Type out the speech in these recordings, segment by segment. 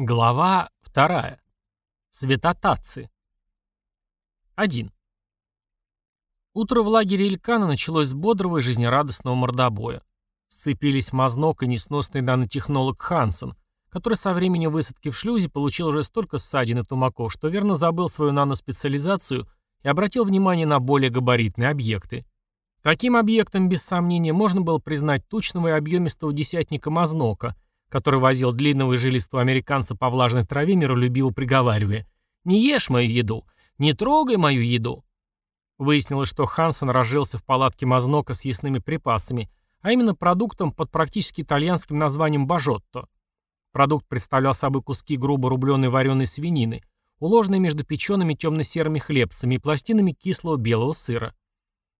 Глава 2. Светотатцы. 1. Утро в лагере Илькана началось с бодрого и жизнерадостного мордобоя. Сцепились мазнок и несносный нанотехнолог Хансен, который со времени высадки в шлюзе получил уже столько ссадин и тумаков, что верно забыл свою наноспециализацию и обратил внимание на более габаритные объекты. Таким объектом, без сомнения, можно было признать тучного и объемистого десятника Мазнока – который возил длинного и жилистого американца по влажной траве, миролюбиво приговаривая «Не ешь мою еду! Не трогай мою еду!» Выяснилось, что Хансен разжился в палатке Мазнока с ясными припасами, а именно продуктом под практически итальянским названием бажотто. Продукт представлял собой куски грубо рубленой вареной свинины, уложенные между печеными темно-серыми хлебцами и пластинами кислого белого сыра.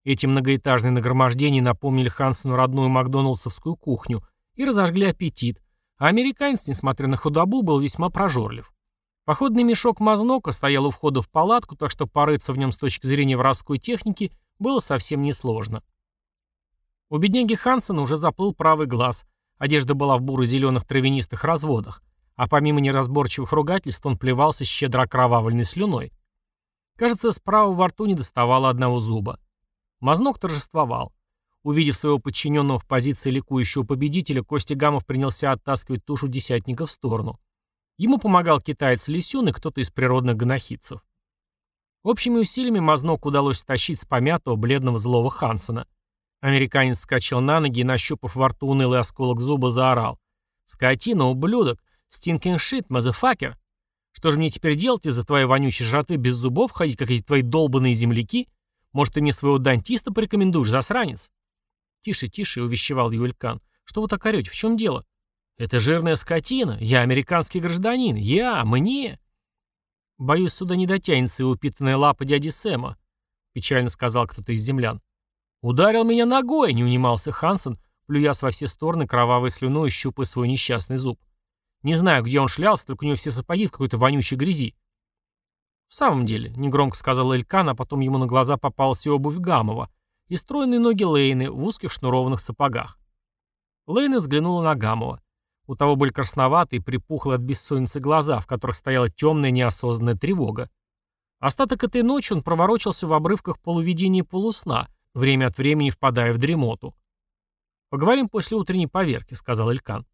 Эти многоэтажные нагромождения напомнили Хансену родную макдоналдсовскую кухню и разожгли аппетит, а американец, несмотря на худобу, был весьма прожорлив. Походный мешок Мазнока стоял у входа в палатку, так что порыться в нем с точки зрения воровской техники было совсем несложно. У бедняги Хансена уже заплыл правый глаз, одежда была в буро-зеленых травянистых разводах, а помимо неразборчивых ругательств он плевался щедро окровавленной слюной. Кажется, справа во рту не доставало одного зуба. Мазнок торжествовал. Увидев своего подчиненного в позиции ликующего победителя, Костя Гамов принялся оттаскивать тушу десятника в сторону. Ему помогал китаец Лисюн и кто-то из природных гонохидцев. Общими усилиями Мазнок удалось стащить с помятого бледного злого Хансона. Американец скачал на ноги и, нащупав во рту унылый осколок зуба, заорал. «Скотина, ублюдок! Стинкинг шит, мазафакер! Что же мне теперь делать из-за твоей вонючей жратвы без зубов ходить, как эти твои долбанные земляки? Может, ты мне своего дантиста порекомендуешь, засранец?» «Тише, тише», — увещевал его Илькан. «Что вы так орете? В чем дело?» «Это жирная скотина. Я американский гражданин. Я, мне». «Боюсь, сюда не дотянется и упитанная лапа дяди Сэма», — печально сказал кто-то из землян. «Ударил меня ногой», — не унимался Хансен, плюясь во все стороны кровавой слюной и щупая свой несчастный зуб. «Не знаю, где он шлялся, только у него все сапоги в какой-то вонючей грязи». «В самом деле», — негромко сказал Элькан, а потом ему на глаза попалась и обувь Гамова, и стройные ноги Лейны в узких шнурованных сапогах. Лейна взглянула на Гамова. У того были красноватые, припухлые от бессонницы глаза, в которых стояла темная неосознанная тревога. Остаток этой ночи он проворочился в обрывках полувидения и полусна, время от времени впадая в дремоту. «Поговорим после утренней поверки», — сказал Илькан.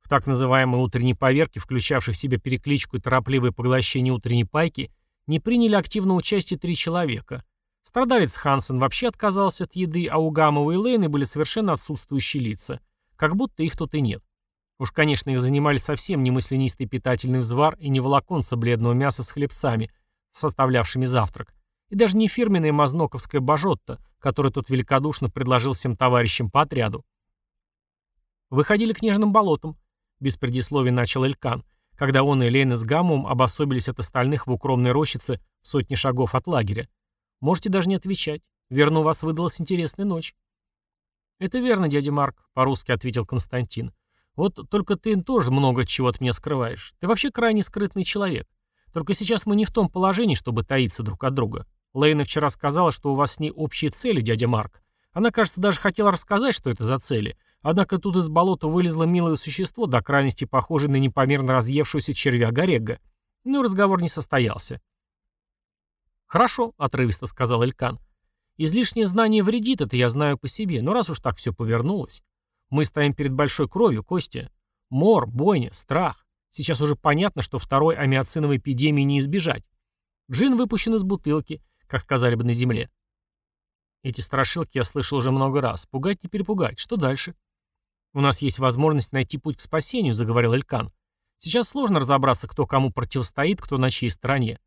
В так называемой утренней поверке, включавшей в себя перекличку и торопливое поглощение утренней пайки, не приняли активное участие три человека. Страдалец Хансен вообще отказался от еды, а у Гамова и Лейны были совершенно отсутствующие лица. Как будто их тут и нет. Уж, конечно, их занимали совсем не мысленистый питательный взвар и не волоконца бледного мяса с хлебцами, составлявшими завтрак, и даже не фирменная мазноковская бажотта, которую тот великодушно предложил всем товарищам по отряду. Выходили к нежным болотам, без предисловий начал Элькан, когда он и Лейна с Гамовым обособились от остальных в укромной рощице сотни шагов от лагеря. Можете даже не отвечать. Верно, у вас выдалась интересная ночь. Это верно, дядя Марк, по-русски ответил Константин. Вот только ты тоже много чего от меня скрываешь. Ты вообще крайне скрытный человек. Только сейчас мы не в том положении, чтобы таиться друг от друга. Лейна вчера сказала, что у вас с ней общие цели, дядя Марк. Она, кажется, даже хотела рассказать, что это за цели. Однако тут из болота вылезло милое существо, до крайности похожее на непомерно разъевшуюся червя Горега. Ну, разговор не состоялся. «Хорошо», — отрывисто сказал Элькан. «Излишнее знание вредит, это я знаю по себе, но раз уж так все повернулось. Мы стоим перед большой кровью, Костя. Мор, бойня, страх. Сейчас уже понятно, что второй амиоциновой эпидемии не избежать. Джин выпущен из бутылки, как сказали бы на земле. Эти страшилки я слышал уже много раз. Пугать не перепугать. Что дальше? У нас есть возможность найти путь к спасению, заговорил Элькан. Сейчас сложно разобраться, кто кому противостоит, кто на чьей стороне.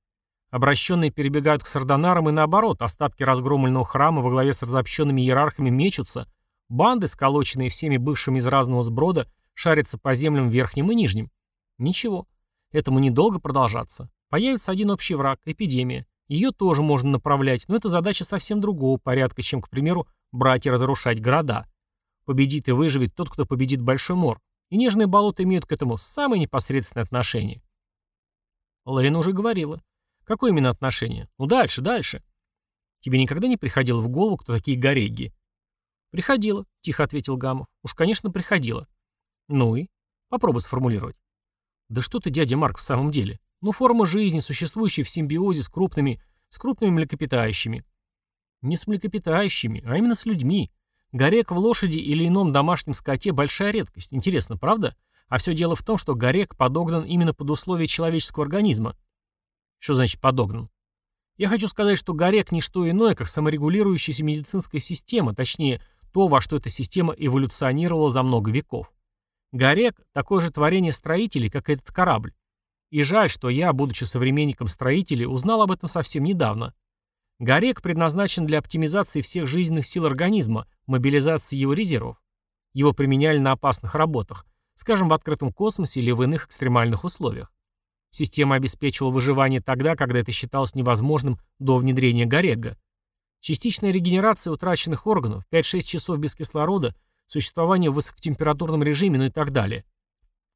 Обращенные перебегают к сардонарам и наоборот, остатки разгромленного храма во главе с разобщенными иерархами мечутся, банды, сколоченные всеми бывшими из разного сброда, шарятся по землям верхним и нижним. Ничего. Этому недолго продолжаться. Появится один общий враг – эпидемия. Ее тоже можно направлять, но это задача совсем другого порядка, чем, к примеру, брать и разрушать города. Победит и выживет тот, кто победит Большой Мор. И нежные болота имеют к этому самое непосредственное отношение. Лейна уже говорила. Какое именно отношение? Ну дальше, дальше. Тебе никогда не приходило в голову, кто такие гореги? Приходило, тихо ответил Гамов. Уж, конечно, приходило. Ну и? Попробуй сформулировать. Да что ты, дядя Марк, в самом деле? Ну, форма жизни, существующая в симбиозе с крупными, с крупными млекопитающими. Не с млекопитающими, а именно с людьми. Горек в лошади или ином домашнем скоте – большая редкость. Интересно, правда? А все дело в том, что горек подогнан именно под условия человеческого организма. Что значит подогнан? Я хочу сказать, что горек – не что иное, как саморегулирующаяся медицинская система, точнее, то, во что эта система эволюционировала за много веков. Горек – такое же творение строителей, как этот корабль. И жаль, что я, будучи современником строителей, узнал об этом совсем недавно. Горек предназначен для оптимизации всех жизненных сил организма, мобилизации его резервов. Его применяли на опасных работах, скажем, в открытом космосе или в иных экстремальных условиях. Система обеспечивала выживание тогда, когда это считалось невозможным до внедрения Горега. Частичная регенерация утраченных органов, 5-6 часов без кислорода, существование в высокотемпературном режиме, ну и так далее.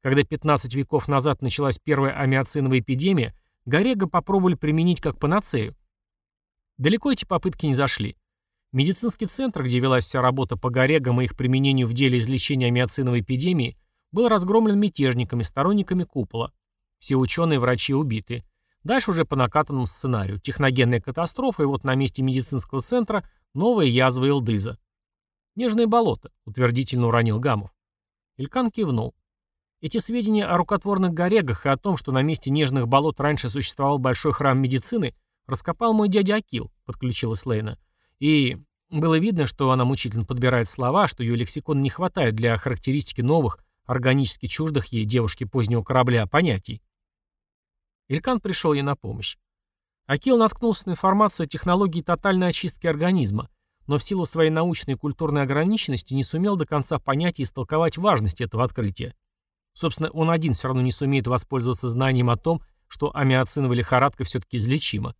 Когда 15 веков назад началась первая амиоциновая эпидемия, Горега попробовали применить как панацею. Далеко эти попытки не зашли. Медицинский центр, где велась вся работа по горегам и их применению в деле излечения амиоциновой эпидемии, был разгромлен мятежниками, сторонниками купола. Все ученые и врачи убиты. Дальше уже по накатанному сценарию. Техногенная катастрофа, и вот на месте медицинского центра новая язва Элдыза. «Нежное болото», — утвердительно уронил Гамов. Илькан кивнул. Эти сведения о рукотворных горегах и о том, что на месте нежных болот раньше существовал большой храм медицины, Раскопал мой дядя Акил, подключилась Лейна. И было видно, что она мучительно подбирает слова, что ее лексикон не хватает для характеристики новых, органически чуждых ей девушки позднего корабля понятий. Илькан пришел ей на помощь. Акил наткнулся на информацию о технологии тотальной очистки организма, но в силу своей научной и культурной ограниченности не сумел до конца понять и истолковать важность этого открытия. Собственно, он один все равно не сумеет воспользоваться знанием о том, что амиоциновая лихорадка все-таки излечима.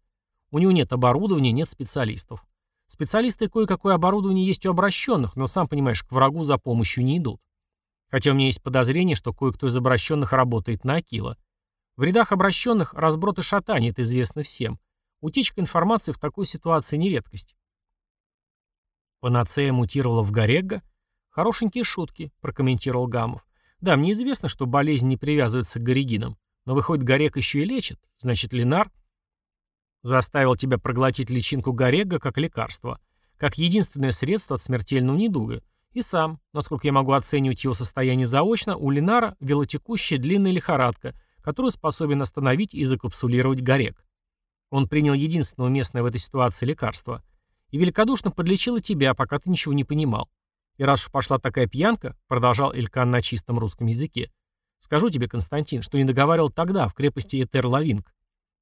У него нет оборудования, нет специалистов. Специалисты кое-какое оборудование есть у обращенных, но, сам понимаешь, к врагу за помощью не идут. Хотя у меня есть подозрение, что кое-кто из обращенных работает на Акила. В рядах обращенных разброд и шатание, это известно всем. Утечка информации в такой ситуации не редкость. Панацея мутировала в Горегго? Хорошенькие шутки, прокомментировал Гамов. Да, мне известно, что болезнь не привязывается к горегинам. Но выходит, Горек еще и лечит. Значит, Ленар... Заставил тебя проглотить личинку Горега как лекарство, как единственное средство от смертельного недуга. И сам, насколько я могу оценивать его состояние заочно, у Линара велотекущая длинная лихорадка, которую способен остановить и закапсулировать Горег. Он принял единственное уместное в этой ситуации лекарство. И великодушно подлечил и тебя, пока ты ничего не понимал. И раз уж пошла такая пьянка, продолжал Илькан на чистом русском языке, скажу тебе, Константин, что не договаривал тогда, в крепости Этер-Лавинг.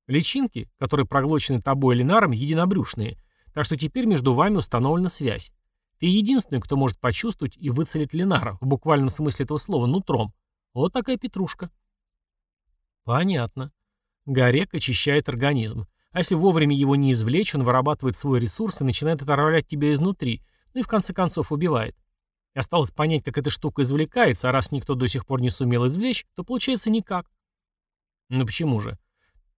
Личинки, которые проглочены тобой или наром, единобрюшные, так что теперь между вами установлена связь. Ты единственный, кто может почувствовать и выцелить Ленара, в буквальном смысле этого слова, нутром. Вот такая петрушка. Понятно. Горек очищает организм. А если вовремя его не извлечь, он вырабатывает свой ресурс и начинает отравлять тебя изнутри, ну и в конце концов убивает. Осталось понять, как эта штука извлекается, а раз никто до сих пор не сумел извлечь, то получается никак. Ну почему же?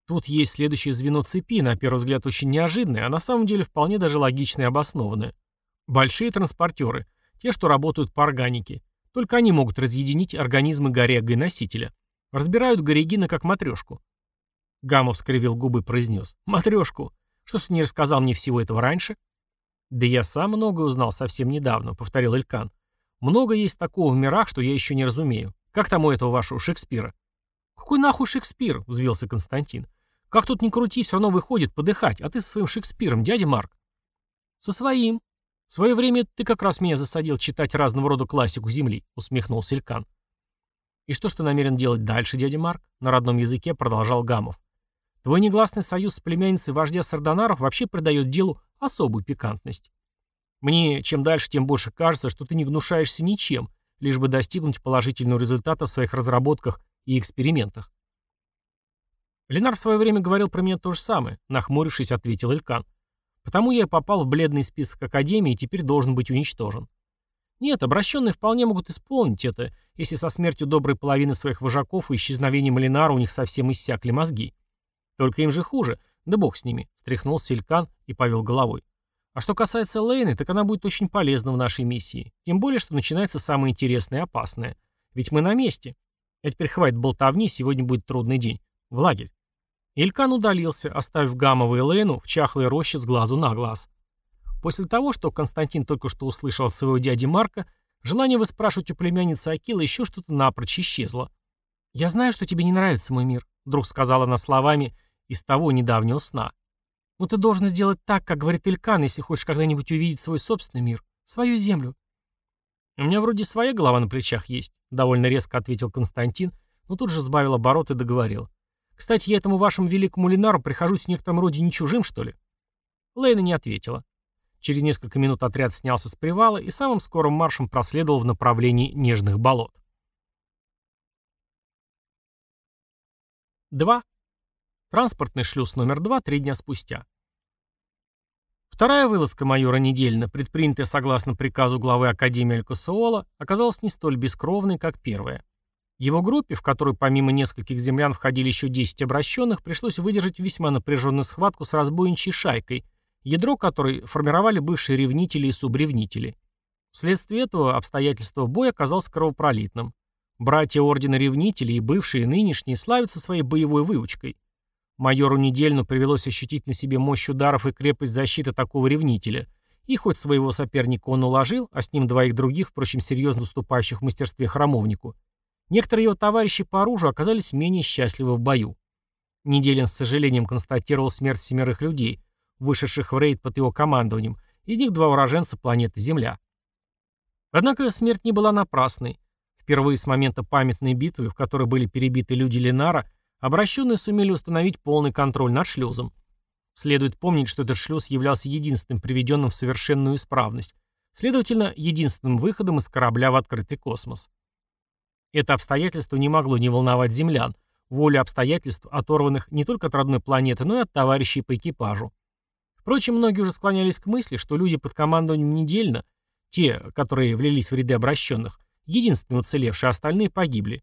Тут есть следующее звено цепи, на первый взгляд очень неожиданное, а на самом деле вполне даже логичное и обоснованное. Большие транспортеры, те, что работают по органике. Только они могут разъединить организмы горега и носителя. Разбирают горегина как матрешку. Гамов скривил губы и произнес. «Матрешку! Что ты не рассказал мне всего этого раньше?» «Да я сам много узнал совсем недавно», — повторил Элькан. «Много есть такого в мирах, что я еще не разумею. Как там у этого вашего Шекспира?» «Какой нахуй Шекспир?» — взвился Константин. Как тут ни крути, все равно выходит подыхать, а ты со своим Шекспиром, дядя Марк. Со своим. В свое время ты как раз меня засадил читать разного рода классику Земли, усмехнулся Илькан. И что ж ты намерен делать дальше, дядя Марк? На родном языке продолжал Гамов. Твой негласный союз с племянницей вождя Сардонаров вообще придает делу особую пикантность. Мне чем дальше, тем больше кажется, что ты не гнушаешься ничем, лишь бы достигнуть положительного результата в своих разработках и экспериментах. Ленар в свое время говорил про меня то же самое, нахмурившись, ответил Элькан. Потому я попал в бледный список Академии и теперь должен быть уничтожен. Нет, обращенные вполне могут исполнить это, если со смертью доброй половины своих вожаков и исчезновением Ленара у них совсем иссякли мозги. Только им же хуже. Да бог с ними, встряхнулся Илькан и повел головой. А что касается Лейны, так она будет очень полезна в нашей миссии. Тем более, что начинается самое интересное и опасное. Ведь мы на месте. А теперь хватит болтовни, сегодня будет трудный день. В лагерь. Илькан удалился, оставив Гамова и Лейну в чахлой роще с глазу на глаз. После того, что Константин только что услышал от своего дяди Марка, желание выспрашивать у племянницы Акила еще что-то напрочь исчезло. «Я знаю, что тебе не нравится мой мир», — вдруг сказала она словами из того недавнего сна. «Но ты должен сделать так, как говорит Илькан, если хочешь когда-нибудь увидеть свой собственный мир, свою землю». «У меня вроде своя голова на плечах есть», — довольно резко ответил Константин, но тут же сбавил оборот и договорил. «Кстати, я этому вашему великому Линару прихожусь в некотором роде не чужим, что ли?» Лейна не ответила. Через несколько минут отряд снялся с привала и самым скорым маршем проследовал в направлении нежных болот. 2. Транспортный шлюз номер 2 три дня спустя. Вторая вылазка майора Недельна, предпринятая согласно приказу главы Академии Алькасуола, оказалась не столь бескровной, как первая. Его группе, в которую помимо нескольких землян входили еще 10 обращенных, пришлось выдержать весьма напряженную схватку с разбойничьей шайкой, ядро которой формировали бывшие ревнители и субревнители. Вследствие этого обстоятельства боя оказалось кровопролитным. Братья Ордена Ревнителей и бывшие и нынешние славятся своей боевой выучкой. Майору Недельну привелось ощутить на себе мощь ударов и крепость защиты такого ревнителя. И хоть своего соперника он уложил, а с ним двоих других, впрочем, серьезно уступающих в мастерстве храмовнику, некоторые его товарищи по оружию оказались менее счастливы в бою. Неделин с сожалением констатировал смерть семерых людей, вышедших в рейд под его командованием, из них два уроженца планеты Земля. Однако смерть не была напрасной. Впервые с момента памятной битвы, в которой были перебиты люди Ленара, обращенные сумели установить полный контроль над шлюзом. Следует помнить, что этот шлюз являлся единственным приведенным в совершенную исправность, следовательно, единственным выходом из корабля в открытый космос. Это обстоятельство не могло не волновать землян, волю обстоятельств, оторванных не только от родной планеты, но и от товарищей по экипажу. Впрочем, многие уже склонялись к мысли, что люди под командованием недельно, те, которые влились в ряды обращенных, единственные уцелевшие, а остальные погибли.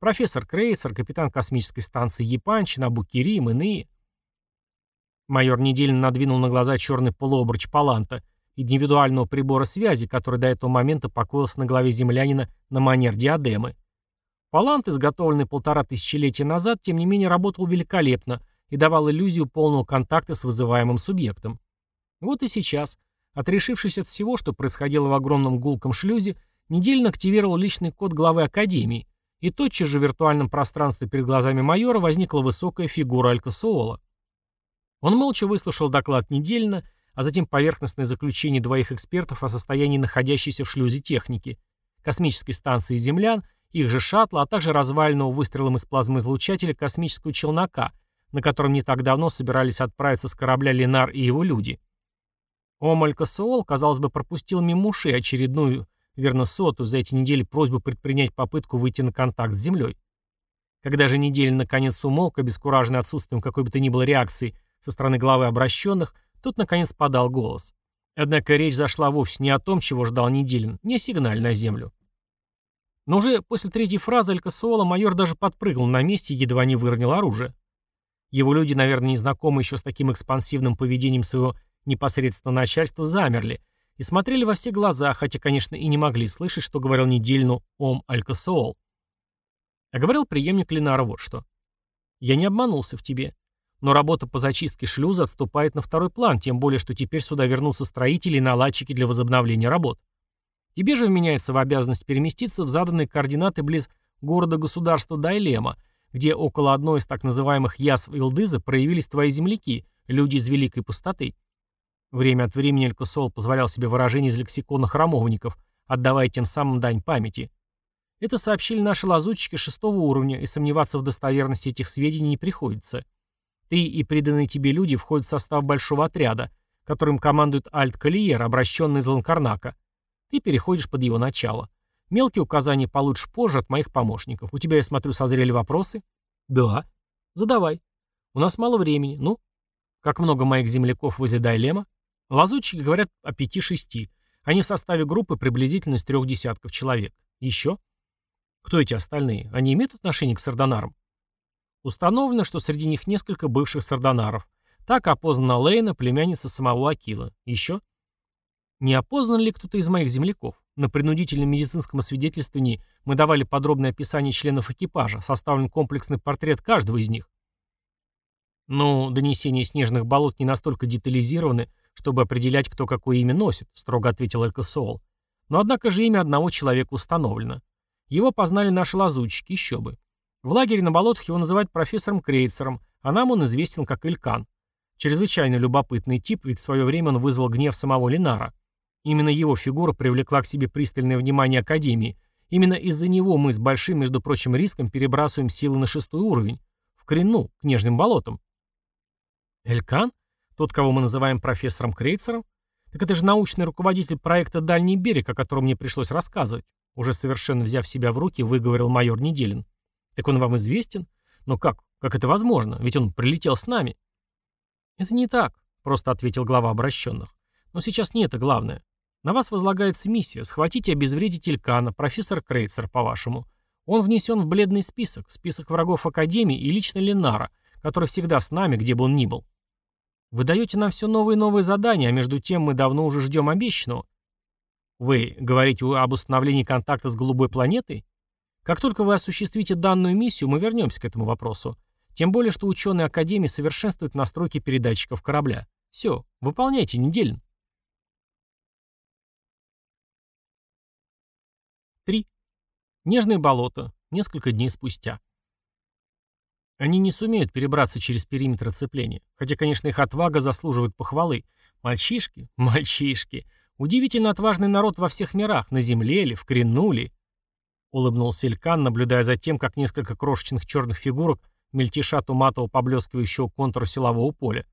Профессор Крейцер, капитан космической станции Япанчин, Абукирим, иные. Майор Недельно надвинул на глаза черный полуобруч Паланта, индивидуального прибора связи, который до этого момента покоился на голове землянина на манер диадемы. Палант, изготовленный полтора тысячелетия назад, тем не менее работал великолепно, и давал иллюзию полного контакта с вызываемым субъектом. Вот и сейчас, отрешившись от всего, что происходило в огромном гулком шлюзе, недельно активировал личный код главы Академии, и тотчас же в виртуальном пространстве перед глазами майора возникла высокая фигура Алькасуола. Он молча выслушал доклад недельно, а затем поверхностное заключение двоих экспертов о состоянии находящейся в шлюзе техники, космической станции землян, их же шаттла, а также развального выстрелом из плазмы излучателя космического челнока – на котором не так давно собирались отправиться с корабля Ленар и его люди. Омалька Суол, казалось бы, пропустил мимо ушей очередную, верно сотую, за эти недели просьбу предпринять попытку выйти на контакт с Землей. Когда же неделя наконец умолк, обескураженный отсутствием какой бы то ни было реакции со стороны главы обращенных, тот наконец подал голос. Однако речь зашла вовсе не о том, чего ждал Неделин, не о сигнале на Землю. Но уже после третьей фразы Алькасуола майор даже подпрыгнул на месте и едва не выронил оружие. Его люди, наверное, не знакомы еще с таким экспансивным поведением своего непосредственного начальства, замерли и смотрели во все глаза, хотя, конечно, и не могли слышать, что говорил недельну Ом Алькасоол. А говорил преемник Ленара вот что. «Я не обманулся в тебе. Но работа по зачистке шлюза отступает на второй план, тем более, что теперь сюда вернутся строители и наладчики для возобновления работ. Тебе же вменяется в обязанность переместиться в заданные координаты близ города-государства Дайлема, где около одной из так называемых язв Илдыза проявились твои земляки, люди из Великой Пустоты. Время от времени Элькосол позволял себе выражения из лексикона храмовников, отдавая тем самым дань памяти. Это сообщили наши лазутчики шестого уровня, и сомневаться в достоверности этих сведений не приходится. Ты и преданные тебе люди входят в состав большого отряда, которым командует Альт Калиер, обращенный из Ланкарнака. Ты переходишь под его начало. Мелкие указания получишь позже от моих помощников. У тебя, я смотрю, созрели вопросы? Да. Задавай. У нас мало времени. Ну? Как много моих земляков возле Дайлема? Лазутчики говорят о пяти-шести. Они в составе группы приблизительно из трех десятков человек. Еще? Кто эти остальные? Они имеют отношение к сардонарам? Установлено, что среди них несколько бывших сардонаров. Так опознана Лейна, племянница самого Акила. Еще? Не опознан ли кто-то из моих земляков? На принудительном медицинском освидетельствовании мы давали подробное описание членов экипажа, составлен комплексный портрет каждого из них. Ну, донесения снежных болот не настолько детализированы, чтобы определять, кто какое имя носит, строго ответил Элькасуол. Но однако же имя одного человека установлено. Его познали наши лазутчики, еще бы. В лагере на болотах его называют профессором Крейцером, а нам он известен как Элькан. Чрезвычайно любопытный тип, ведь в свое время он вызвал гнев самого Линара. Именно его фигура привлекла к себе пристальное внимание Академии. Именно из-за него мы с большим, между прочим, риском перебрасываем силы на шестой уровень, в Крину, к Нежным болотам. Элькан? Тот, кого мы называем профессором Крейцером? Так это же научный руководитель проекта «Дальний берег», о котором мне пришлось рассказывать. Уже совершенно взяв себя в руки, выговорил майор Неделин. Так он вам известен? Но как? Как это возможно? Ведь он прилетел с нами. Это не так, просто ответил глава обращенных. Но сейчас не это главное. На вас возлагается миссия – схватить и обезвредить Илькана, профессор Крейцер, по-вашему. Он внесен в бледный список, список врагов Академии и лично Ленара, который всегда с нами, где бы он ни был. Вы даете нам все новые и новые задания, а между тем мы давно уже ждем обещанного. Вы говорите об установлении контакта с голубой планетой? Как только вы осуществите данную миссию, мы вернемся к этому вопросу. Тем более, что ученые Академии совершенствуют настройки передатчиков корабля. Все, выполняйте неделин. 3. Нежное болото. Несколько дней спустя. Они не сумеют перебраться через периметр оцепления. Хотя, конечно, их отвага заслуживает похвалы. Мальчишки, мальчишки. Удивительно отважный народ во всех мирах, на земле ли, в Крину ли. Улыбнулся Илькан, наблюдая за тем, как несколько крошечных черных фигурок мельтешат у матово поблескивающего контура силового поля.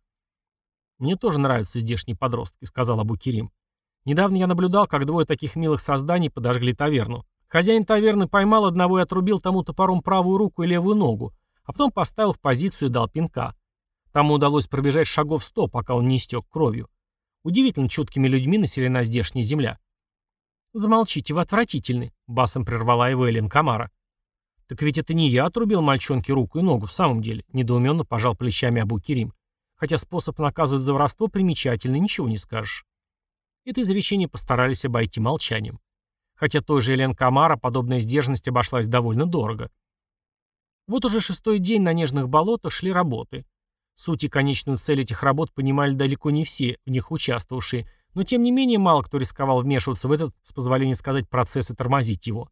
«Мне тоже нравятся здешние подростки», — сказал Абу Кирим. «Недавно я наблюдал, как двое таких милых созданий подожгли таверну. Хозяин таверны поймал одного и отрубил тому топором правую руку и левую ногу, а потом поставил в позицию и дал пинка. Тому удалось пробежать шагов сто, пока он не истек кровью. Удивительно чуткими людьми населена здешняя земля. «Замолчите, вы отвратительны», — басом прервала его Элен Камара. «Так ведь это не я отрубил мальчонке руку и ногу, в самом деле», — недоуменно пожал плечами Абу Кирим. Хотя способ наказывать за воровство примечательный, ничего не скажешь. Это изречение постарались обойти молчанием. Хотя той же Элен Камара подобная сдержанность обошлась довольно дорого. Вот уже шестой день на нежных болотах шли работы. Суть и конечную цель этих работ понимали далеко не все, в них участвовавшие, но тем не менее мало кто рисковал вмешиваться в этот, с позволения сказать, процесс и тормозить его.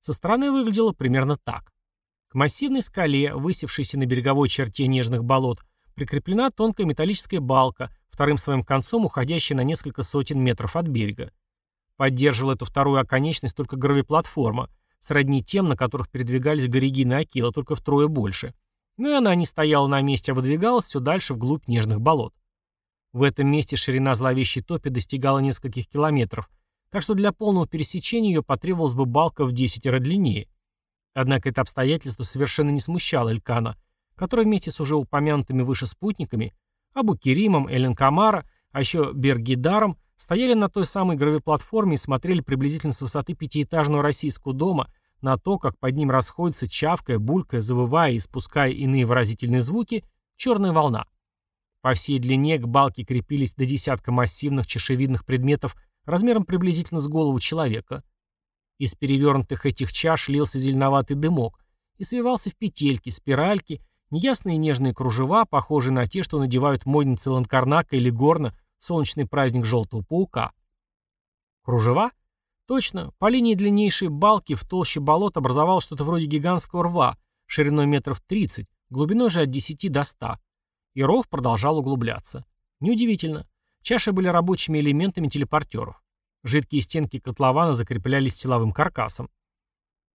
Со стороны выглядело примерно так. К массивной скале, высевшейся на береговой черте нежных болот, прикреплена тонкая металлическая балка, вторым своим концом уходящая на несколько сотен метров от берега. Поддерживала эту вторую оконечность только гравиплатформа, сродни тем, на которых передвигались Горегин и Акила, только втрое больше. Но и она не стояла на месте, а выдвигалась все дальше вглубь нежных болот. В этом месте ширина зловещей топи достигала нескольких километров, так что для полного пересечения ее потребовалась бы балка в десятеро длиннее. Однако это обстоятельство совершенно не смущало Элькана, который вместе с уже упомянутыми выше спутниками, Абу Керимом, Элен Камара, а еще Бергидаром, стояли на той самой гравиплатформе и смотрели приблизительно с высоты пятиэтажного российского дома на то, как под ним расходится, чавкая, булькая, завывая и спуская иные выразительные звуки, черная волна. По всей длине к балке крепились до десятка массивных чашевидных предметов размером приблизительно с голову человека. Из перевернутых этих чаш лился зеленоватый дымок и свивался в петельки, спиральки, неясные нежные кружева, похожие на те, что надевают модницы Ланкарнака или Горна солнечный праздник желтого паука. Кружева? Точно, по линии длиннейшей балки в толще болот образовал что-то вроде гигантского рва, шириной метров 30, глубиной же от 10 до 100. И ров продолжал углубляться. Неудивительно. Чаши были рабочими элементами телепортеров. Жидкие стенки котлована закреплялись силовым каркасом.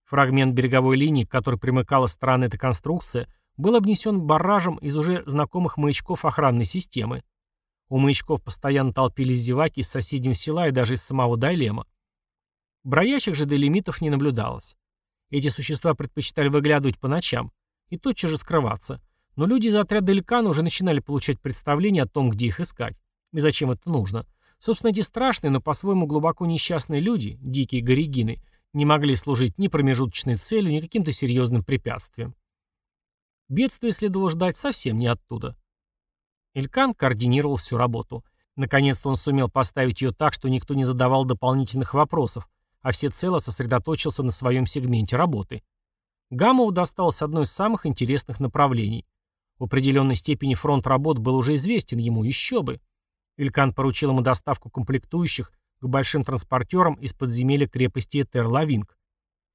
Фрагмент береговой линии, к которой примыкала странная эта конструкция, был обнесен барражем из уже знакомых маячков охранной системы. У маячков постоянно толпились зеваки из соседнего села и даже из самого Дайлема. Броящих же до лимитов не наблюдалось. Эти существа предпочитали выглядывать по ночам и тотчас же скрываться. Но люди из отряда Элькана уже начинали получать представление о том, где их искать. И зачем это нужно. Собственно, эти страшные, но по-своему глубоко несчастные люди, дикие горегины, не могли служить ни промежуточной целью, ни каким-то серьезным препятствием. Бедствие следовало ждать совсем не оттуда. Илькан координировал всю работу. Наконец-то он сумел поставить ее так, что никто не задавал дополнительных вопросов, а всецело сосредоточился на своем сегменте работы. Гамову досталось одно из самых интересных направлений. В определенной степени фронт работ был уже известен ему, еще бы. Илькан поручил ему доставку комплектующих к большим транспортерам из подземелья крепости Этер-Лавинг.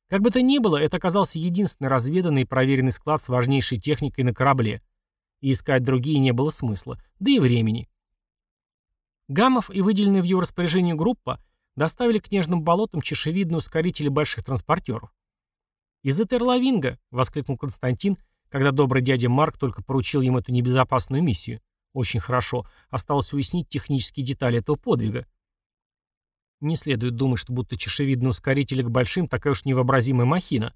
Как бы то ни было, это оказался единственный разведанный и проверенный склад с важнейшей техникой на корабле. И искать другие не было смысла, да и времени. Гамов и выделенная в его распоряжение группа доставили к нежным болотам чешевидные ускорители больших транспортеров. «Из Этерлавинга!» — воскликнул Константин, когда добрый дядя Марк только поручил ему эту небезопасную миссию. Очень хорошо. Осталось уяснить технические детали этого подвига. Не следует думать, что будто чешевидные ускорители к большим такая уж невообразимая махина,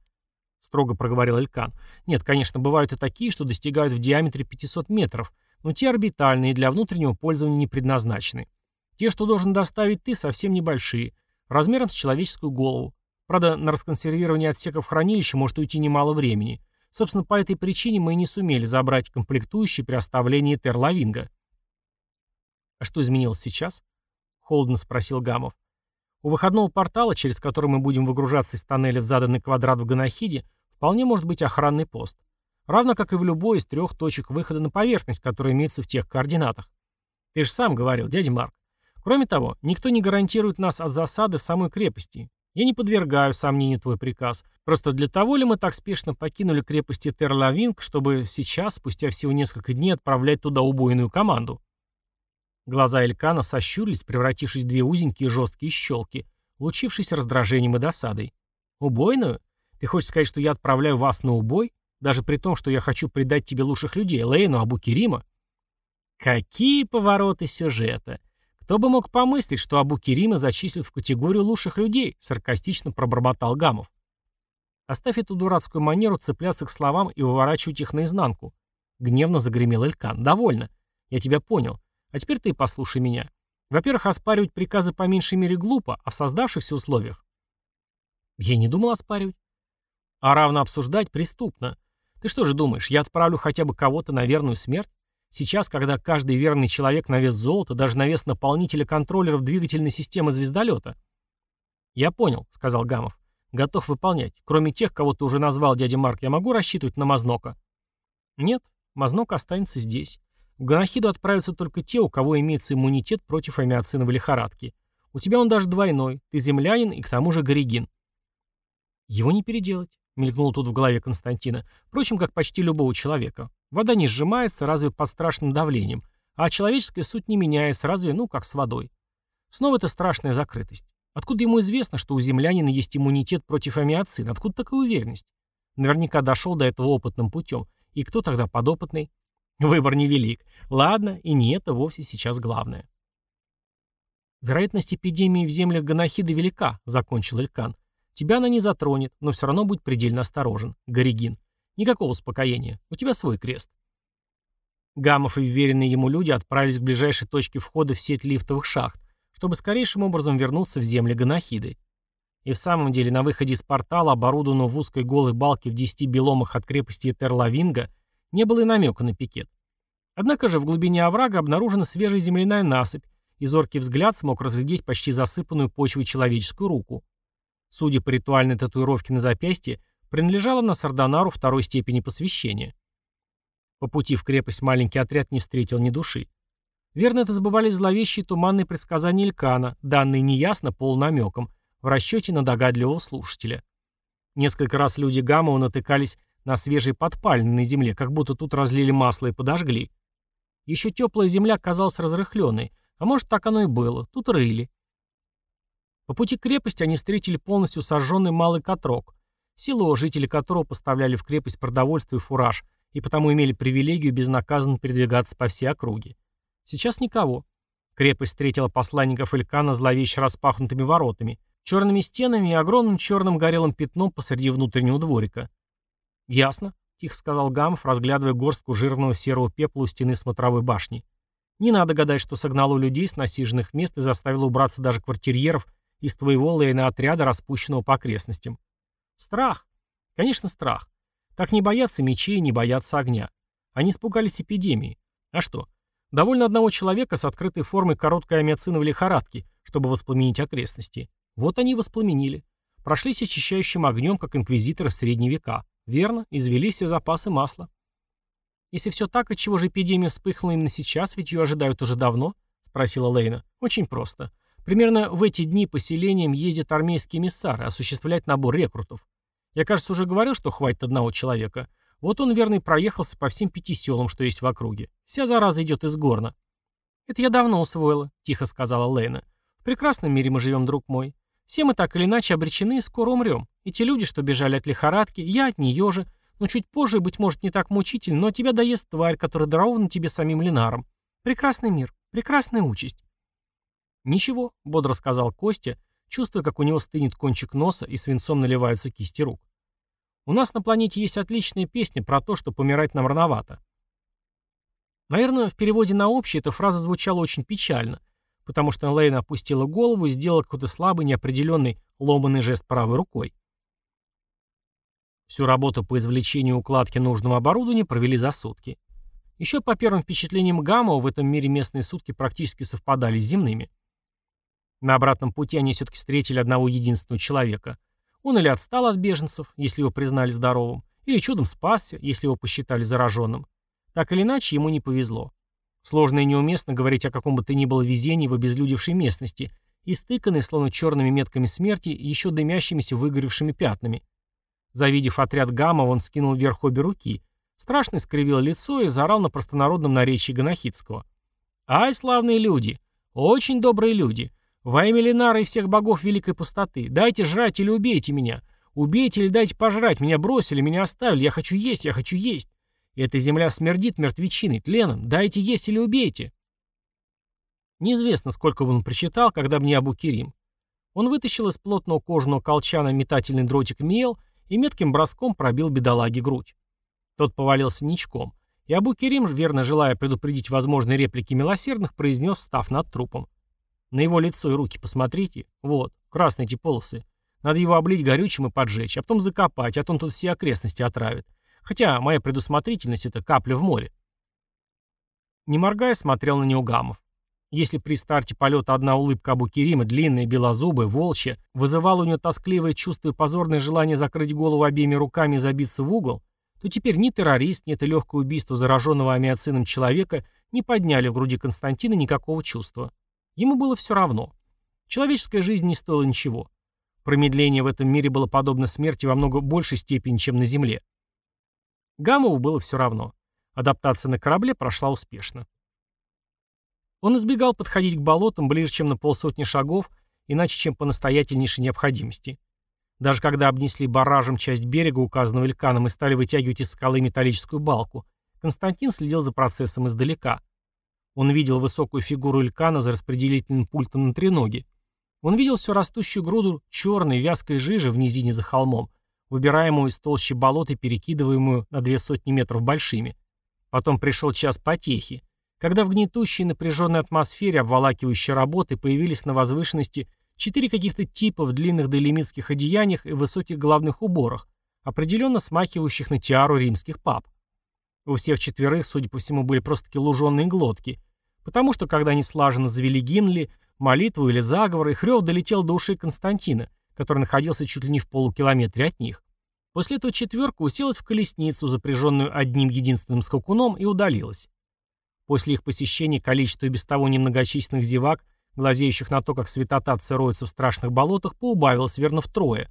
строго проговорил Элькан. Нет, конечно, бывают и такие, что достигают в диаметре 500 метров, но те орбитальные для внутреннего пользования не предназначены. Те, что должен доставить ты, совсем небольшие, размером с человеческую голову. Правда, на расконсервирование отсеков хранилища может уйти немало времени. Собственно, по этой причине мы и не сумели забрать комплектующие при оставлении Терлавинга. «А что изменилось сейчас?» — холодно спросил Гамов. «У выходного портала, через который мы будем выгружаться из тоннеля в заданный квадрат в Ганахиде, вполне может быть охранный пост. Равно как и в любой из трех точек выхода на поверхность, которая имеется в тех координатах. Ты же сам говорил, дядя Марк. Кроме того, никто не гарантирует нас от засады в самой крепости. Я не подвергаю сомнению твой приказ. Просто для того ли мы так спешно покинули крепости Терлавинг, чтобы сейчас, спустя всего несколько дней, отправлять туда убойную команду? Глаза Элькана сощурились, превратившись в две узенькие жесткие щелки, лучившись раздражением и досадой. «Убойную? Ты хочешь сказать, что я отправляю вас на убой? Даже при том, что я хочу предать тебе лучших людей, Лейну, Абу Керима?» «Какие повороты сюжета!» «Кто бы мог помыслить, что Абу Керима зачислят в категорию лучших людей?» — саркастично пробормотал Гамов. «Оставь эту дурацкую манеру цепляться к словам и выворачивать их наизнанку». Гневно загремел Элькан. «Довольно. Я тебя понял. А теперь ты послушай меня. Во-первых, оспаривать приказы по меньшей мере глупо, а в создавшихся условиях...» «Я не думал оспаривать». «А равно обсуждать преступно. Ты что же думаешь, я отправлю хотя бы кого-то на верную смерть? Сейчас, когда каждый верный человек на вес золота, даже на вес наполнителя контроллеров двигательной системы звездолета. «Я понял», — сказал Гамов. «Готов выполнять. Кроме тех, кого ты уже назвал, дядя Марк, я могу рассчитывать на Мазнока?» «Нет, Мазнок останется здесь. В Ганахиду отправятся только те, у кого имеется иммунитет против амиоциновой лихорадки. У тебя он даже двойной. Ты землянин и к тому же горигин». «Его не переделать», — мелькнуло тут в голове Константина. «Впрочем, как почти любого человека. Вода не сжимается, разве под страшным давлением, а человеческая суть не меняется, разве, ну, как с водой. Снова это страшная закрытость. Откуда ему известно, что у землянина есть иммунитет против амиоцина? Откуда такая уверенность? Наверняка дошел до этого опытным путем. И кто тогда подопытный? Выбор невелик. Ладно, и не это вовсе сейчас главное. Вероятность эпидемии в землях Ганахида велика, закончил Элькан. Тебя она не затронет, но все равно будь предельно осторожен. Горигин. Никакого успокоения. У тебя свой крест. Гамов и вверенные ему люди отправились к ближайшей точке входа в сеть лифтовых шахт, чтобы скорейшим образом вернуться в земли Ганахиды. И в самом деле на выходе из портала, оборудованного в узкой голой балке в 10 беломах от крепости Терлавинга, не было и намека на пикет. Однако же в глубине оврага обнаружена свежая земляная насыпь, и зоркий взгляд смог разглядеть почти засыпанную почвой человеческую руку. Судя по ритуальной татуировке на запястье, принадлежала на Сардонару второй степени посвящения. По пути в крепость маленький отряд не встретил ни души. Верно, это забывали зловещие туманные предсказания Илькана, данные неясно полунамеком, в расчете на догадливого слушателя. Несколько раз люди Гамова натыкались на свежие подпалины на земле, как будто тут разлили масло и подожгли. Еще теплая земля казалась разрыхленной, а может так оно и было, тут рыли. По пути к крепости они встретили полностью сожженный малый катрок, село, жители которого поставляли в крепость продовольствие и фураж, и потому имели привилегию безнаказанно передвигаться по всей округе. Сейчас никого. Крепость встретила посланников Элькана зловеще распахнутыми воротами, черными стенами и огромным черным горелым пятном посреди внутреннего дворика. «Ясно», — тихо сказал Гамов, разглядывая горстку жирного серого пепла у стены смотровой башни. «Не надо гадать, что согнало людей с насиженных мест и заставило убраться даже квартирьеров из твоего лейна отряда, распущенного по окрестностям. Страх. Конечно, страх. Так не боятся мечей, не боятся огня. Они испугались эпидемии. А что? Довольно одного человека с открытой формой короткой амиоциновой лихорадки, чтобы воспламенить окрестности. Вот они и воспламенили. Прошлись очищающим огнем, как инквизиторы в средние века. Верно, извели все запасы масла. «Если все так, отчего же эпидемия вспыхнула именно сейчас, ведь ее ожидают уже давно?» — спросила Лейна. «Очень просто. Примерно в эти дни поселением ездят армейские эмиссары осуществлять набор рекрутов. Я, кажется, уже говорил, что хватит одного человека. Вот он, верно, и проехался по всем пяти селам, что есть в округе. Вся зараза идет из горна». «Это я давно усвоила», — тихо сказала Лейна. «В прекрасном мире мы живем, друг мой. Все мы так или иначе обречены и скоро умрем. И те люди, что бежали от лихорадки, я от нее же, но чуть позже, быть может, не так мучительно, но тебя доест тварь, которая дарована тебе самим Ленаром. Прекрасный мир, прекрасная участь. «Ничего», — бодро сказал Костя, чувствуя, как у него стынет кончик носа и свинцом наливаются кисти рук. «У нас на планете есть отличная песня про то, что помирать нам рановато». Наверное, в переводе на общий эта фраза звучала очень печально, потому что Лейна опустила голову и сделала какой-то слабый, неопределенный, ломанный жест правой рукой. Всю работу по извлечению и укладке нужного оборудования провели за сутки. Еще по первым впечатлениям Гамма в этом мире местные сутки практически совпадали с земными. На обратном пути они все-таки встретили одного единственного человека. Он или отстал от беженцев, если его признали здоровым, или чудом спасся, если его посчитали зараженным. Так или иначе, ему не повезло. Сложно и неуместно говорить о каком бы то ни было везении в обезлюдевшей местности, истыканной, словно черными метками смерти, еще дымящимися выгоревшими пятнами. Завидев отряд гамма, он скинул вверх обе руки, страшно скривил лицо и заорал на простонародном наречии Ганахидского. «Ай, славные люди! Очень добрые люди! Во имя Ленара и всех богов Великой Пустоты, дайте жрать или убейте меня! Убейте или дайте пожрать! Меня бросили, меня оставили! Я хочу есть, я хочу есть! Эта земля смердит мертвечиной, тленом! Дайте есть или убейте!» Неизвестно, сколько бы он прочитал, когда бы не Абу Кирим. Он вытащил из плотного кожаного колчана метательный дротик мел и метким броском пробил бедолаге грудь. Тот повалился ничком, и Абу Керим, верно желая предупредить возможные реплики милосердных, произнес, став над трупом. На его лицо и руки посмотрите. Вот, красные эти полосы. Надо его облить горючим и поджечь, а потом закопать, а то он тут все окрестности отравит. Хотя моя предусмотрительность — это капля в море. Не моргая, смотрел на него Гамов. Если при старте полета одна улыбка Абу Керима, длинная, белозубая, волчья, вызывала у него тоскливое чувство и позорное желание закрыть голову обеими руками и забиться в угол, то теперь ни террорист, ни это легкое убийство зараженного амиоцином человека не подняли в груди Константина никакого чувства. Ему было все равно. Человеческая жизнь не стоила ничего. Промедление в этом мире было подобно смерти во много большей степени, чем на Земле. Гамову было все равно. Адаптация на корабле прошла успешно. Он избегал подходить к болотам ближе, чем на полсотни шагов, иначе, чем по настоятельнейшей необходимости. Даже когда обнесли баражем часть берега, указанного Ильканом, и стали вытягивать из скалы металлическую балку, Константин следил за процессом издалека. Он видел высокую фигуру Илькана за распределительным пультом на треноге. Он видел всю растущую груду черной вязкой жижи в низине за холмом, выбираемую из толщи болот и перекидываемую на две сотни метров большими. Потом пришел час потехи когда в гнетущей напряженной атмосфере обволакивающей работы появились на возвышенности четыре каких-то типа в длинных долемитских одеяниях и высоких головных уборах, определенно смахивающих на тиару римских пап. У всех четверых, судя по всему, были просто-таки луженые глотки, потому что, когда они слаженно завели гимн молитву или заговор, их рев долетел до ушей Константина, который находился чуть ли не в полукилометре от них. После этого четверка уселась в колесницу, запряженную одним единственным скакуном, и удалилась. После их посещения количество без того немногочисленных зевак, глазеющих на то, как светотатцы роются в страшных болотах, поубавилось верно втрое.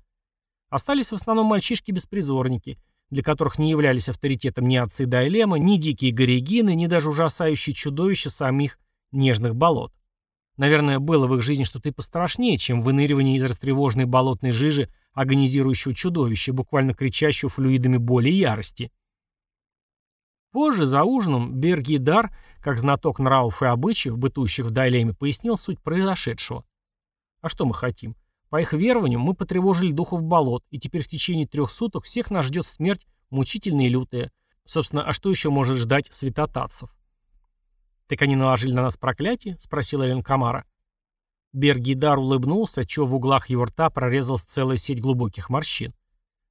Остались в основном мальчишки-беспризорники, для которых не являлись авторитетом ни отцы Дайлема, ни дикие горегины, ни даже ужасающие чудовища самих нежных болот. Наверное, было в их жизни что-то и пострашнее, чем выныривание из растревоженной болотной жижи агонизирующего чудовища, буквально кричащего флюидами боли и ярости. Позже, за ужином, Бергидар, как знаток нравов и обычаев, бытующих в Дайлеме, пояснил суть произошедшего. А что мы хотим? По их верованиям, мы потревожили духов болот, и теперь в течение трех суток всех нас ждет смерть мучительная и лютая. Собственно, а что еще может ждать святотатцев? «Так они наложили на нас проклятие?» — спросил Элен Камара. Бергидар улыбнулся, отчего в углах его рта прорезалась целая сеть глубоких морщин.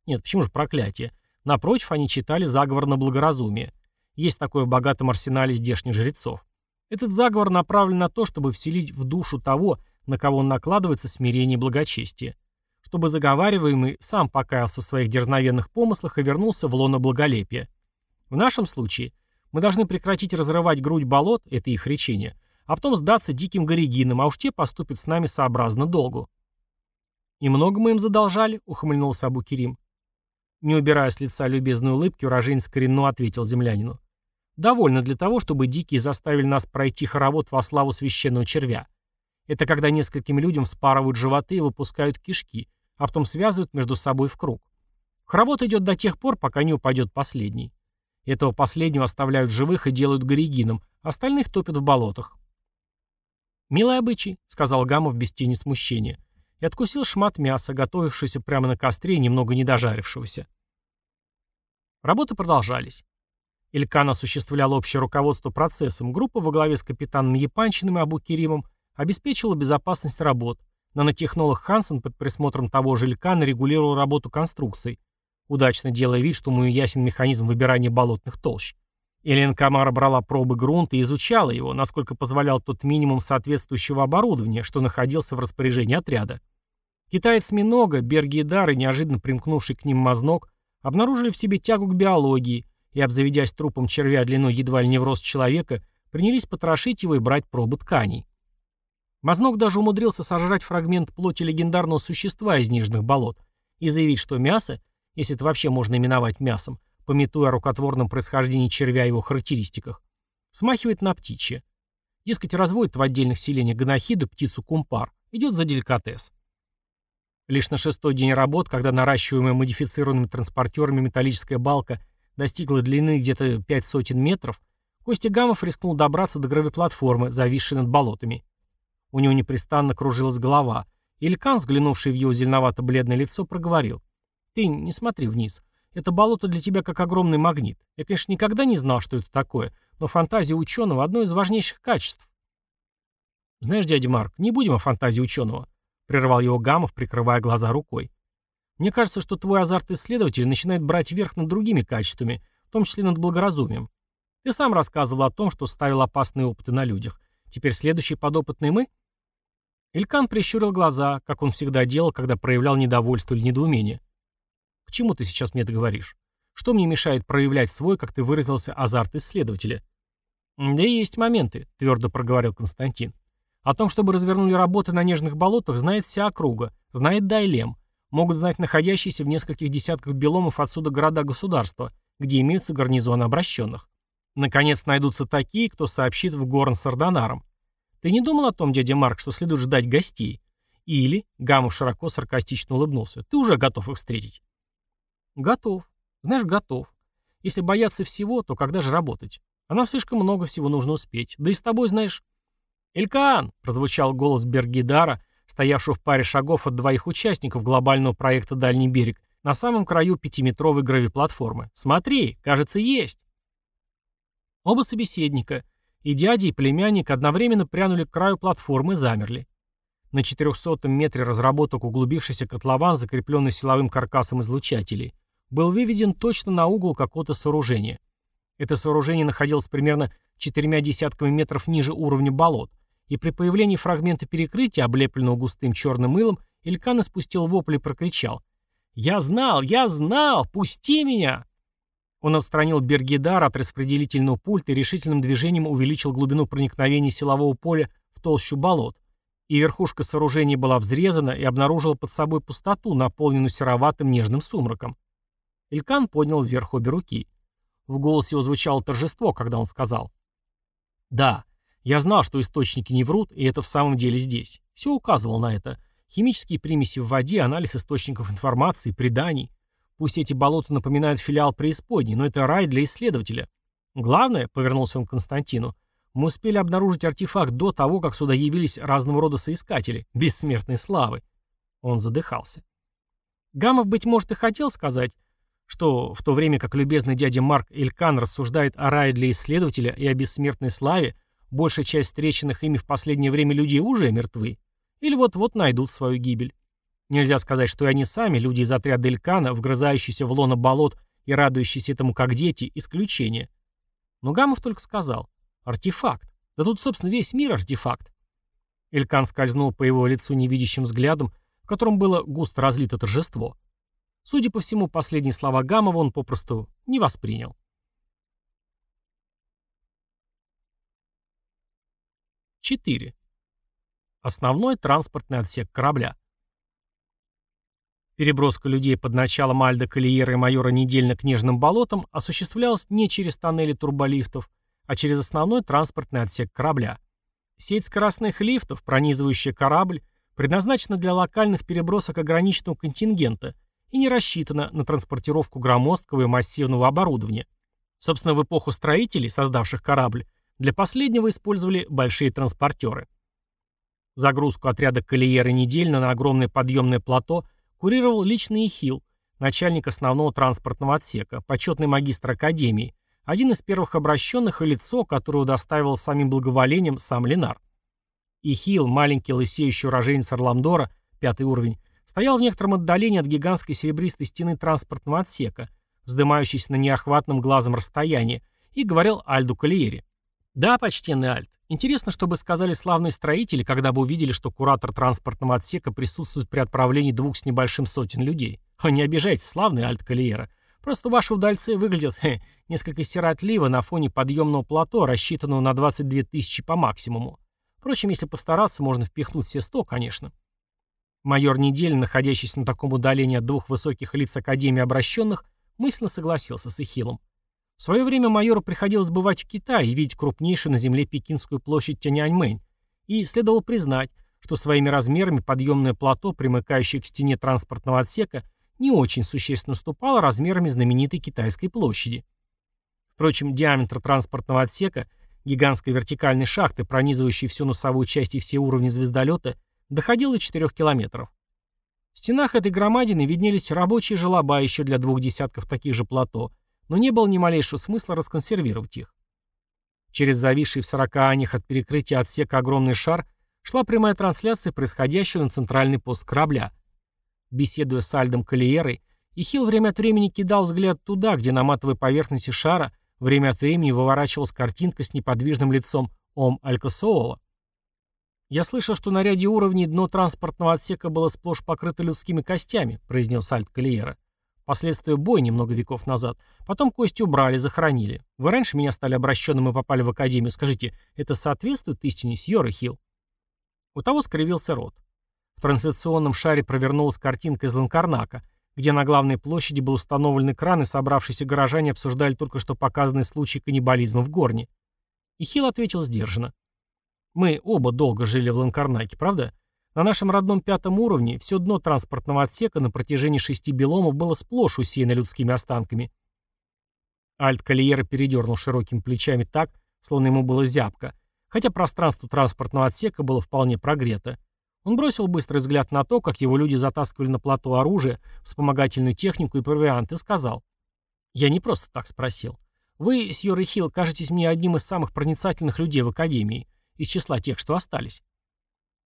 Нет, почему же проклятие? Напротив, они читали заговор на благоразумие. Есть такое в богатом арсенале здешних жрецов. Этот заговор направлен на то, чтобы вселить в душу того, на кого он накладывается смирение и благочестие, чтобы заговариваемый сам покаялся в своих дерзновенных помыслах и вернулся в лоно благолепия. В нашем случае мы должны прекратить разрывать грудь болот, это их речение, а потом сдаться диким горигинам, а уж те поступят с нами сообразно долгу. «И много мы им задолжали?» — ухмыльнулся Абу Керим. Не убирая с лица любезной улыбки, уроженец коренну ответил землянину. «Довольно для того, чтобы дикие заставили нас пройти хоровод во славу священного червя. Это когда нескольким людям вспарывают животы и выпускают кишки, а потом связывают между собой в круг. Хоровод идет до тех пор, пока не упадет последний. Этого последнего оставляют живых и делают горигином, остальных топят в болотах. «Милый обычай», — сказал Гамов без тени смущения и откусил шмат мяса, готовившегося прямо на костре, немного не дожарившегося. Работы продолжались. Илькан осуществлял общее руководство процессом, группа во главе с капитаном Япанчиным и Абу Керимом обеспечила безопасность работ. Нанотехнолог Хансен под присмотром того же Илькана регулировал работу конструкций, удачно делая вид, что ему ясен механизм выбирания болотных толщ. Элен Камара брала пробы грунта и изучала его, насколько позволял тот минимум соответствующего оборудования, что находился в распоряжении отряда. Китаец Минога, Берги и неожиданно примкнувший к ним мазнок, обнаружили в себе тягу к биологии и, обзаведясь трупом червя длиной едва ли не в рост человека, принялись потрошить его и брать пробы тканей. Мазнок даже умудрился сожрать фрагмент плоти легендарного существа из нижних болот и заявить, что мясо, если это вообще можно именовать мясом, пометуя о рукотворном происхождении червя и его характеристиках, смахивает на птичье. Дескать, разводит в отдельных селениях гонохида птицу кумпар, идет за деликатес. Лишь на шестой день работ, когда наращиваемая модифицированными транспортерами металлическая балка достигла длины где-то пять сотен метров, Костя Гамов рискнул добраться до гравиплатформы, зависшей над болотами. У него непрестанно кружилась голова, и Илькан, взглянувший в его зеленовато-бледное лицо, проговорил. «Ты не смотри вниз. Это болото для тебя как огромный магнит. Я, конечно, никогда не знал, что это такое, но фантазия ученого – одно из важнейших качеств. Знаешь, дядя Марк, не будем о фантазии ученого, прервал его Гамов, прикрывая глаза рукой. Мне кажется, что твой азарт исследователя начинает брать верх над другими качествами, в том числе над благоразумием. Ты сам рассказывал о том, что ставил опасные опыты на людях. Теперь следующий подопытный мы? Илькан прищурил глаза, как он всегда делал, когда проявлял недовольство или недоумение. К чему ты сейчас мне это говоришь? Что мне мешает проявлять свой, как ты выразился, азарт исследователя? Да есть моменты, твердо проговорил Константин. О том, чтобы развернули работы на нежных болотах, знает вся округа, знает Дайлем. Могут знать находящиеся в нескольких десятках беломов отсюда города-государства, где имеются гарнизоны обращенных. Наконец найдутся такие, кто сообщит в Горн с Ордонаром. Ты не думал о том, дядя Марк, что следует ждать гостей? Или, Гамов широко саркастично улыбнулся, ты уже готов их встретить? Готов. Знаешь, готов. Если бояться всего, то когда же работать? А нам слишком много всего нужно успеть. Да и с тобой, знаешь... «Элькан!» — прозвучал голос Бергидара, стоявшего в паре шагов от двоих участников глобального проекта «Дальний берег», на самом краю пятиметровой гравиплатформы. «Смотри, кажется, есть!» Оба собеседника, и дядя, и племянник, одновременно прянули к краю платформы и замерли. На 400 метре разработок углубившийся котлован, закрепленный силовым каркасом излучателей — был выведен точно на угол какого-то сооружения. Это сооружение находилось примерно четырьмя десятками метров ниже уровня болот, и при появлении фрагмента перекрытия, облепленного густым черным мылом, Илькан испустил вопль и прокричал. «Я знал! Я знал! Пусти меня!» Он отстранил Бергидар от распределительного пульта и решительным движением увеличил глубину проникновения силового поля в толщу болот. И верхушка сооружения была взрезана и обнаружила под собой пустоту, наполненную сероватым нежным сумраком. Илькан поднял вверх обе руки. В голосе его звучало торжество, когда он сказал. «Да, я знал, что источники не врут, и это в самом деле здесь. Все указывало на это. Химические примеси в воде, анализ источников информации, преданий. Пусть эти болота напоминают филиал преисподней, но это рай для исследователя. Главное, — повернулся он к Константину, — мы успели обнаружить артефакт до того, как сюда явились разного рода соискатели, бессмертной славы. Он задыхался. Гамов, быть может, и хотел сказать, что в то время как любезный дядя Марк Илькан рассуждает о рае для исследователя и о бессмертной славе, большая часть встреченных ими в последнее время людей уже мертвы. Или вот-вот найдут свою гибель. Нельзя сказать, что и они сами, люди из отряда Илькана, вгрызающиеся в лоно болот и радующиеся этому как дети, исключение. Но Гамов только сказал. Артефакт. Да тут, собственно, весь мир артефакт. Элькан скользнул по его лицу невидящим взглядом, в котором было густо разлито торжество. Судя по всему, последние слова Гамова он попросту не воспринял. 4. Основной транспортный отсек корабля. Переброска людей под началом Альда Калиера и майора Недельно к Нежным болотам осуществлялась не через тоннели турболифтов, а через основной транспортный отсек корабля. Сеть скоростных лифтов, пронизывающая корабль, предназначена для локальных перебросок ограниченного контингента и не рассчитана на транспортировку громоздкого и массивного оборудования. Собственно, в эпоху строителей, создавших корабль, для последнего использовали большие транспортеры. Загрузку отряда Калиера недельно на огромное подъемное плато – Курировал личный Ихил, начальник основного транспортного отсека, почетный магистр академии, один из первых обращенных и лицо, которое удостаивал самим благоволением сам Ленар. Ихил, маленький лысеющий уроженец Орламдора, пятый уровень, стоял в некотором отдалении от гигантской серебристой стены транспортного отсека, вздымающейся на неохватном глазом расстоянии, и говорил Альду Калиери. «Да, почтенный Альд, Интересно, что бы сказали славные строители, когда бы увидели, что куратор транспортного отсека присутствует при отправлении двух с небольшим сотен людей. О, не обижайтесь, славный Альт Калиера. Просто ваши удальцы выглядят хе, несколько сиротливо на фоне подъемного плато, рассчитанного на 22 тысячи по максимуму. Впрочем, если постараться, можно впихнуть все 100, конечно. Майор Недель, находящийся на таком удалении от двух высоких лиц Академии обращенных, мысленно согласился с Ихилом. В свое время майору приходилось бывать в Китае и видеть крупнейшую на земле пекинскую площадь Тяньаньмэнь, и следовало признать, что своими размерами подъемное плато, примыкающее к стене транспортного отсека, не очень существенно уступало размерами знаменитой китайской площади. Впрочем, диаметр транспортного отсека, гигантской вертикальной шахты, пронизывающей всю носовую часть и все уровни звездолета, доходил до 4 километров. В стенах этой громадины виднелись рабочие желоба еще для двух десятков таких же плато – но не было ни малейшего смысла расконсервировать их. Через зависший в 40 анях от перекрытия отсека огромный шар шла прямая трансляция происходящего на центральный пост корабля. Беседуя с Альдом Калиерой, Ихил время от времени кидал взгляд туда, где на матовой поверхности шара время от времени выворачивалась картинка с неподвижным лицом Ом Алькасоола. «Я слышал, что на ряде уровней дно транспортного отсека было сплошь покрыто людскими костями», произнес Альт Калиера. Последствия боя немного веков назад. Потом кости убрали, захоронили. Вы раньше меня стали обращенным и попали в академию. Скажите, это соответствует истине Сьоры Хилл? У того скривился рот. В трансляционном шаре провернулась картинка из Ланкарнака, где на главной площади был установлен экран, и собравшиеся горожане обсуждали только что показанный случай каннибализма в Горне. И Хилл ответил сдержанно. «Мы оба долго жили в Ланкарнаке, правда? На нашем родном пятом уровне все дно транспортного отсека на протяжении шести беломов было сплошь усеяно людскими останками. Альт Калиера передернул широкими плечами так, словно ему было зябко, хотя пространство транспортного отсека было вполне прогрето. Он бросил быстрый взгляд на то, как его люди затаскивали на плато оружие, вспомогательную технику и провиант, и сказал. «Я не просто так спросил. Вы, Сьорри Хилл, кажетесь мне одним из самых проницательных людей в Академии, из числа тех, что остались.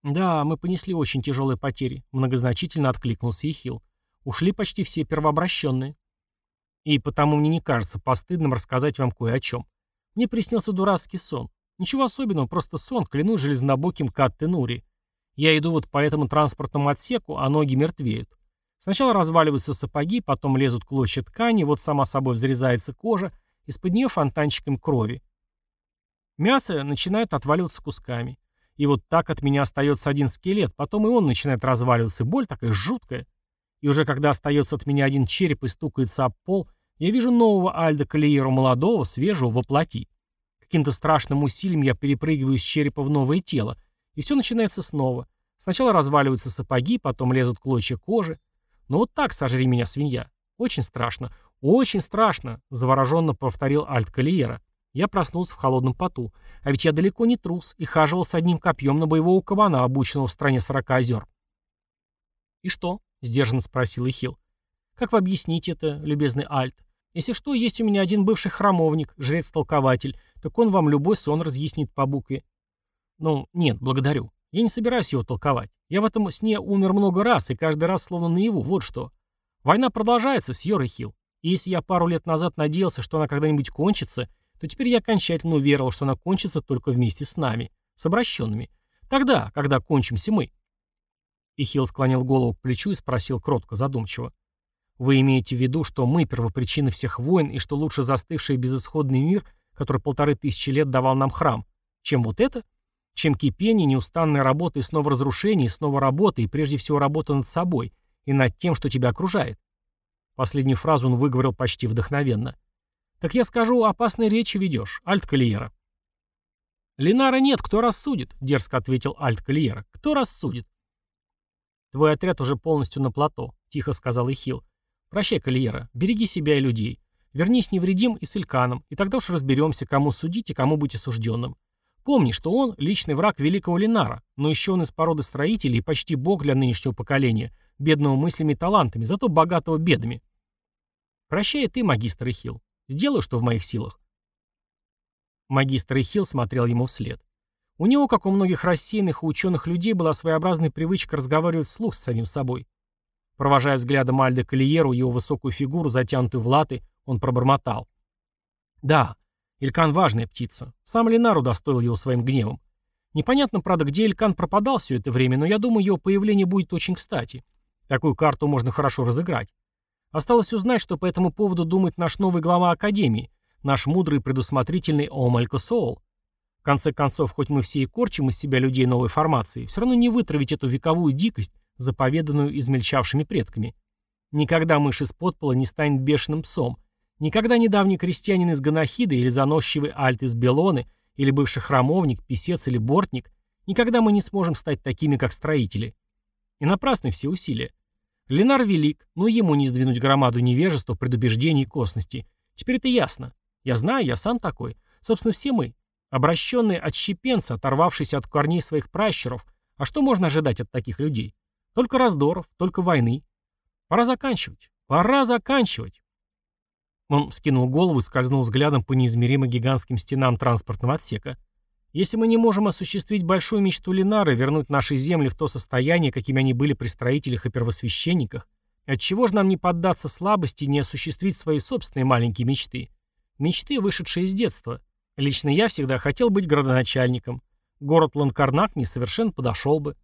«Да, мы понесли очень тяжелые потери», — многозначительно откликнулся Ихил. «Ушли почти все первообращенные». «И потому мне не кажется постыдным рассказать вам кое о чем. Мне приснился дурацкий сон. Ничего особенного, просто сон, клянусь железнобоким Катты-Нури. Я иду вот по этому транспортному отсеку, а ноги мертвеют. Сначала разваливаются сапоги, потом лезут клочья ткани, вот сама собой взрезается кожа, из-под нее фонтанчиком крови. Мясо начинает отваливаться кусками. И вот так от меня остается один скелет, потом и он начинает разваливаться, боль такая жуткая. И уже когда остается от меня один череп и стукается об пол, я вижу нового Альда Калиеру молодого, свежего, воплоти. Каким-то страшным усилием я перепрыгиваю с черепа в новое тело, и все начинается снова. Сначала разваливаются сапоги, потом лезут клочья кожи. Но вот так сожри меня, свинья. Очень страшно, очень страшно, завороженно повторил Альд Калиера. Я проснулся в холодном поту. А ведь я далеко не трус и хаживал с одним копьем на боевого кабана, обученного в стране сорока озер. «И что?» — сдержанно спросил Ихил. «Как вы объясните это, любезный Альт? Если что, есть у меня один бывший храмовник, жрец-толкователь, так он вам любой сон разъяснит по букве». «Ну, нет, благодарю. Я не собираюсь его толковать. Я в этом сне умер много раз, и каждый раз словно наяву, вот что. Война продолжается, Сьор Ихил. И если я пару лет назад надеялся, что она когда-нибудь кончится, то теперь я окончательно уверовал, что она кончится только вместе с нами, с обращенными. Тогда, когда кончимся мы. Ихил склонил голову к плечу и спросил кротко, задумчиво. Вы имеете в виду, что мы первопричины всех войн и что лучше застывший безысходный мир, который полторы тысячи лет давал нам храм, чем вот это? Чем кипение, неустанная работа и снова разрушение, и снова работа, и прежде всего работа над собой, и над тем, что тебя окружает. Последнюю фразу он выговорил почти вдохновенно. «Так я скажу, опасной речи ведешь, Альт Калиера». «Линара нет, кто рассудит?» — дерзко ответил Альт Калиера. «Кто рассудит?» «Твой отряд уже полностью на плато», — тихо сказал Ихил. «Прощай, Калиера, береги себя и людей. Вернись невредим и с Ильканом, и тогда уж разберемся, кому судить и кому быть осужденным. Помни, что он — личный враг великого Линара, но еще он из породы строителей и почти бог для нынешнего поколения, бедного мыслями и талантами, зато богатого бедами. Прощай ты, магистр Ихил. Сделаю, что в моих силах. Магистр Ихил смотрел ему вслед. У него, как у многих рассеянных и ученых людей, была своеобразная привычка разговаривать вслух с самим собой. Провожая взглядом Альда Калиеру, его высокую фигуру, затянутую в латы, он пробормотал. «Да, Илькан важная птица. Сам Ленар удостоил его своим гневом. Непонятно, правда, где Илькан пропадал все это время, но я думаю, его появление будет очень кстати. Такую карту можно хорошо разыграть. Осталось узнать, что по этому поводу думает наш новый глава Академии, наш мудрый и предусмотрительный Омалько Соул. В конце концов, хоть мы все и корчим из себя людей новой формации, все равно не вытравить эту вековую дикость, заповеданную измельчавшими предками. Никогда мышь из подпола не станет бешеным псом. Никогда недавний крестьянин из Ганахида или заносчивый альт из Белоны, или бывший храмовник, писец или бортник, никогда мы не сможем стать такими, как строители. И напрасны все усилия. Ленар велик, но ему не сдвинуть громаду невежества, предубеждений и косности. Теперь это ясно. Я знаю, я сам такой. Собственно, все мы. Обращенные отщепенцы, оторвавшиеся от корней своих пращуров. А что можно ожидать от таких людей? Только раздоров, только войны. Пора заканчивать. Пора заканчивать. Он вскинул голову и скользнул взглядом по неизмеримо гигантским стенам транспортного отсека. Если мы не можем осуществить большую мечту Ленары, вернуть наши земли в то состояние, какими они были при строителях и первосвященниках, отчего же нам не поддаться слабости и не осуществить свои собственные маленькие мечты? Мечты, вышедшие из детства. Лично я всегда хотел быть градоначальником. Город Ланкарнак мне совершенно подошел бы.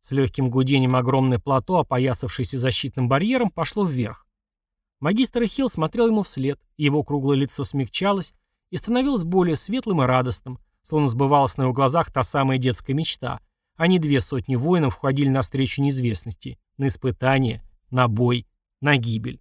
С легким гудением огромное плато, опоясавшееся защитным барьером, пошло вверх. Магистр Хилл смотрел ему вслед, его круглое лицо смягчалось и становилось более светлым и радостным, Словно сбывалась на его глазах та самая детская мечта. А не две сотни воинов входили навстречу неизвестности, на испытание, на бой, на гибель.